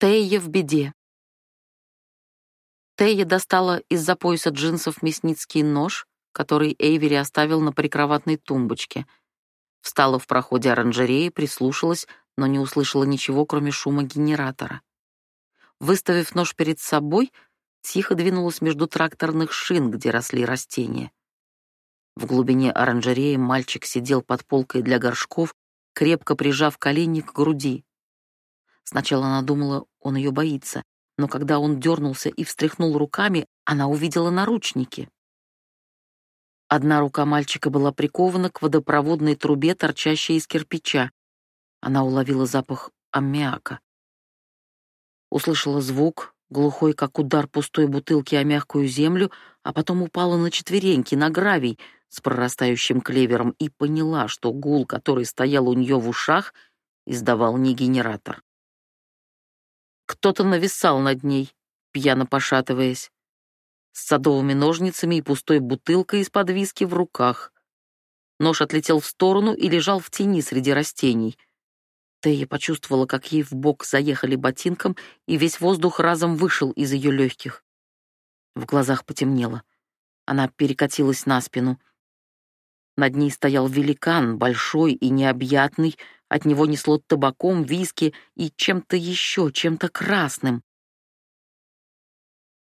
Тея в беде. Тея достала из-за пояса джинсов мясницкий нож, который Эйвери оставил на прикроватной тумбочке. Встала в проходе оранжереи, прислушалась, но не услышала ничего, кроме шума генератора. Выставив нож перед собой, тихо двинулась между тракторных шин, где росли растения. В глубине оранжереи мальчик сидел под полкой для горшков, крепко прижав колени к груди. Сначала она думала, он ее боится, но когда он дернулся и встряхнул руками, она увидела наручники. Одна рука мальчика была прикована к водопроводной трубе, торчащей из кирпича. Она уловила запах аммиака. Услышала звук, глухой, как удар пустой бутылки о мягкую землю, а потом упала на четвереньки, на гравий с прорастающим клевером и поняла, что гул, который стоял у нее в ушах, издавал не генератор. Кто-то нависал над ней, пьяно пошатываясь, с садовыми ножницами и пустой бутылкой из-под виски в руках. Нож отлетел в сторону и лежал в тени среди растений. Тея почувствовала, как ей в бок заехали ботинком, и весь воздух разом вышел из ее легких. В глазах потемнело. Она перекатилась на спину. Над ней стоял великан, большой и необъятный, от него несло табаком, виски и чем-то еще, чем-то красным.